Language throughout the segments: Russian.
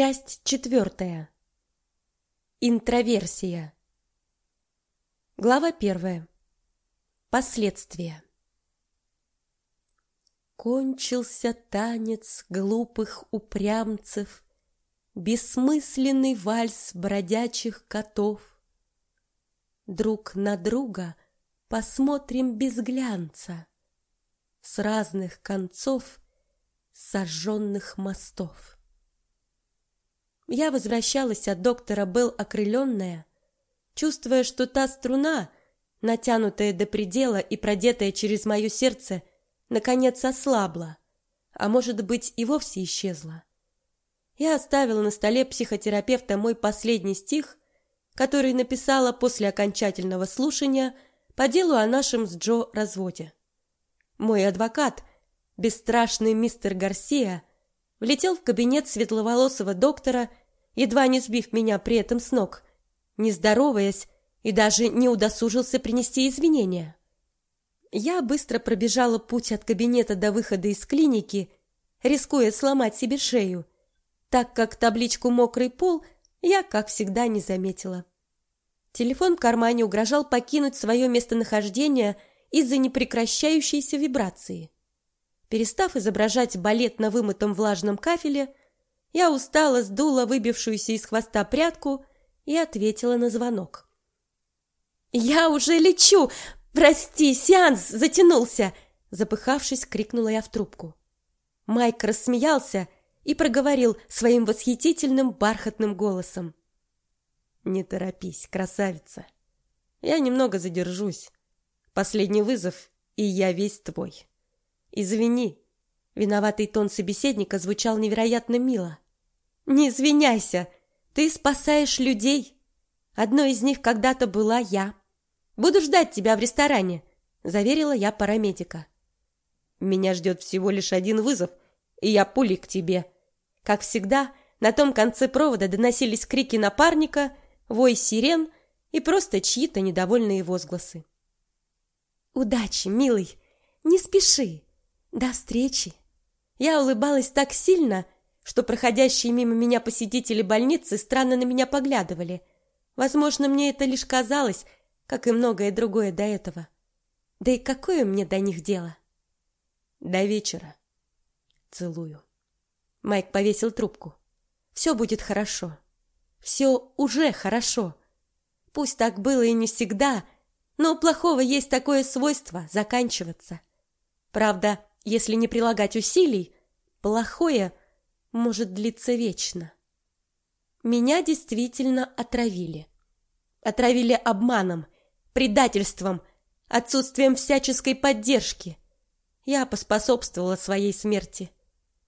Часть четвертая. Интроверсия. Глава первая. Последствия. Кончился танец глупых упрямцев, Бессмысленный вальс бродячих котов. Друг на друга посмотрим без глянца, С разных концов сожженных мостов. Я возвращалась от доктора Белл окрыленная, чувствуя, что та струна, натянутая до предела и продетая через мое сердце, наконец ослабла, а может быть и вовсе исчезла. Я оставила на столе психотерапевта мой последний стих, который написала после окончательного слушания по делу о нашем с Джо разводе. Мой адвокат, бесстрашный мистер Гарсия, влетел в кабинет светловолосого доктора, едва не сбив меня при этом с ног, не здороваясь и даже не удосужился принести извинения. Я быстро пробежала путь от кабинета до выхода из клиники, рискуя сломать себе шею, так как табличку «Мокрый пол» я, как всегда, не заметила. Телефон в кармане угрожал покинуть свое местонахождение из-за непрекращающейся вибрации. Перестав изображать балет на вымытом влажном кафеле, я устало сдула выбившуюся из хвоста прядку и ответила на звонок. «Я уже лечу! Прости, сеанс затянулся!» Запыхавшись, крикнула я в трубку. Майк рассмеялся и проговорил своим восхитительным бархатным голосом. «Не торопись, красавица. Я немного задержусь. Последний вызов, и я весь твой». Извини. Виноватый тон собеседника звучал невероятно мило. Не извиняйся. Ты спасаешь людей. Одной из них когда-то была я. Буду ждать тебя в ресторане, заверила я парамедика. Меня ждет всего лишь один вызов, и я пули к тебе. Как всегда, на том конце провода доносились крики напарника, вой сирен и просто чьи-то недовольные возгласы. Удачи, милый. Не спеши. До встречи. Я улыбалась так сильно, что проходящие мимо меня посетители больницы странно на меня поглядывали. Возможно, мне это лишь казалось, как и многое другое до этого. Да и какое мне до них дело? До вечера. Целую. Майк повесил трубку. Все будет хорошо. Все уже хорошо. Пусть так было и не всегда, но у плохого есть такое свойство заканчиваться. Правда, если не прилагать усилий, плохое может длиться вечно. Меня действительно отравили. Отравили обманом, предательством, отсутствием всяческой поддержки. Я поспособствовала своей смерти.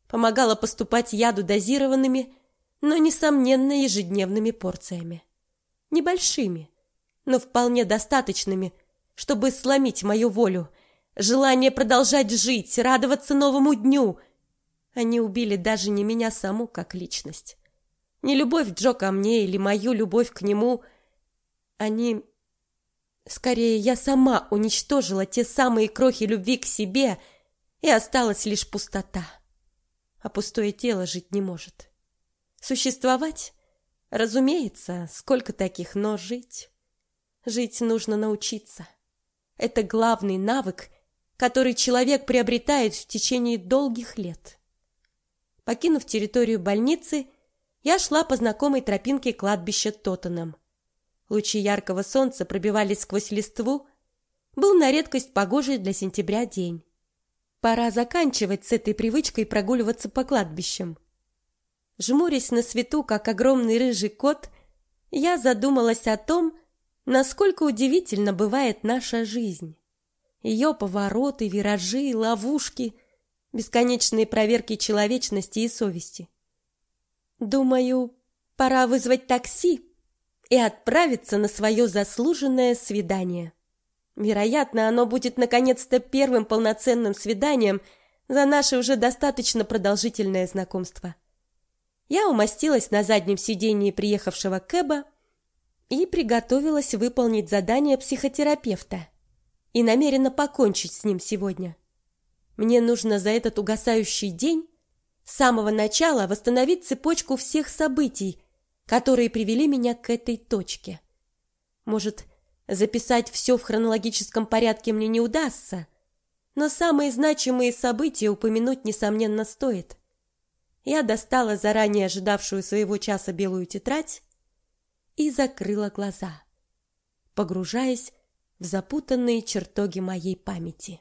Помогала поступать яду дозированными, но несомненно ежедневными порциями. Небольшими, но вполне достаточными, чтобы сломить мою волю желание продолжать жить, радоваться новому дню. Они убили даже не меня саму как личность. Не любовь Джо ко мне или мою любовь к нему. Они... Скорее, я сама уничтожила те самые крохи любви к себе, и осталась лишь пустота. А пустое тело жить не может. Существовать? Разумеется, сколько таких, но жить... Жить нужно научиться. Это главный навык, который человек приобретает в течение долгих лет. Покинув территорию больницы, я шла по знакомой тропинке кладбища Тоттенхэм. Лучи яркого солнца пробивались сквозь листву. Был на редкость погожий для сентября день. Пора заканчивать с этой привычкой прогуливаться по кладбищам. Жмурясь на свету, как огромный рыжий кот, я задумалась о том, насколько удивительно бывает наша жизнь. Ее повороты, виражи, ловушки, бесконечные проверки человечности и совести. Думаю, пора вызвать такси и отправиться на свое заслуженное свидание. Вероятно, оно будет наконец-то первым полноценным свиданием за наше уже достаточно продолжительное знакомство. Я умостилась на заднем сиденье приехавшего кэба и приготовилась выполнить задание психотерапевта и намерена покончить с ним сегодня. Мне нужно за этот угасающий день с самого начала восстановить цепочку всех событий, которые привели меня к этой точке. Может, записать все в хронологическом порядке мне не удастся, но самые значимые события упомянуть несомненно стоит. Я достала заранее ожидавшую своего часа белую тетрадь и закрыла глаза, погружаясь в запутанные чертоги моей памяти.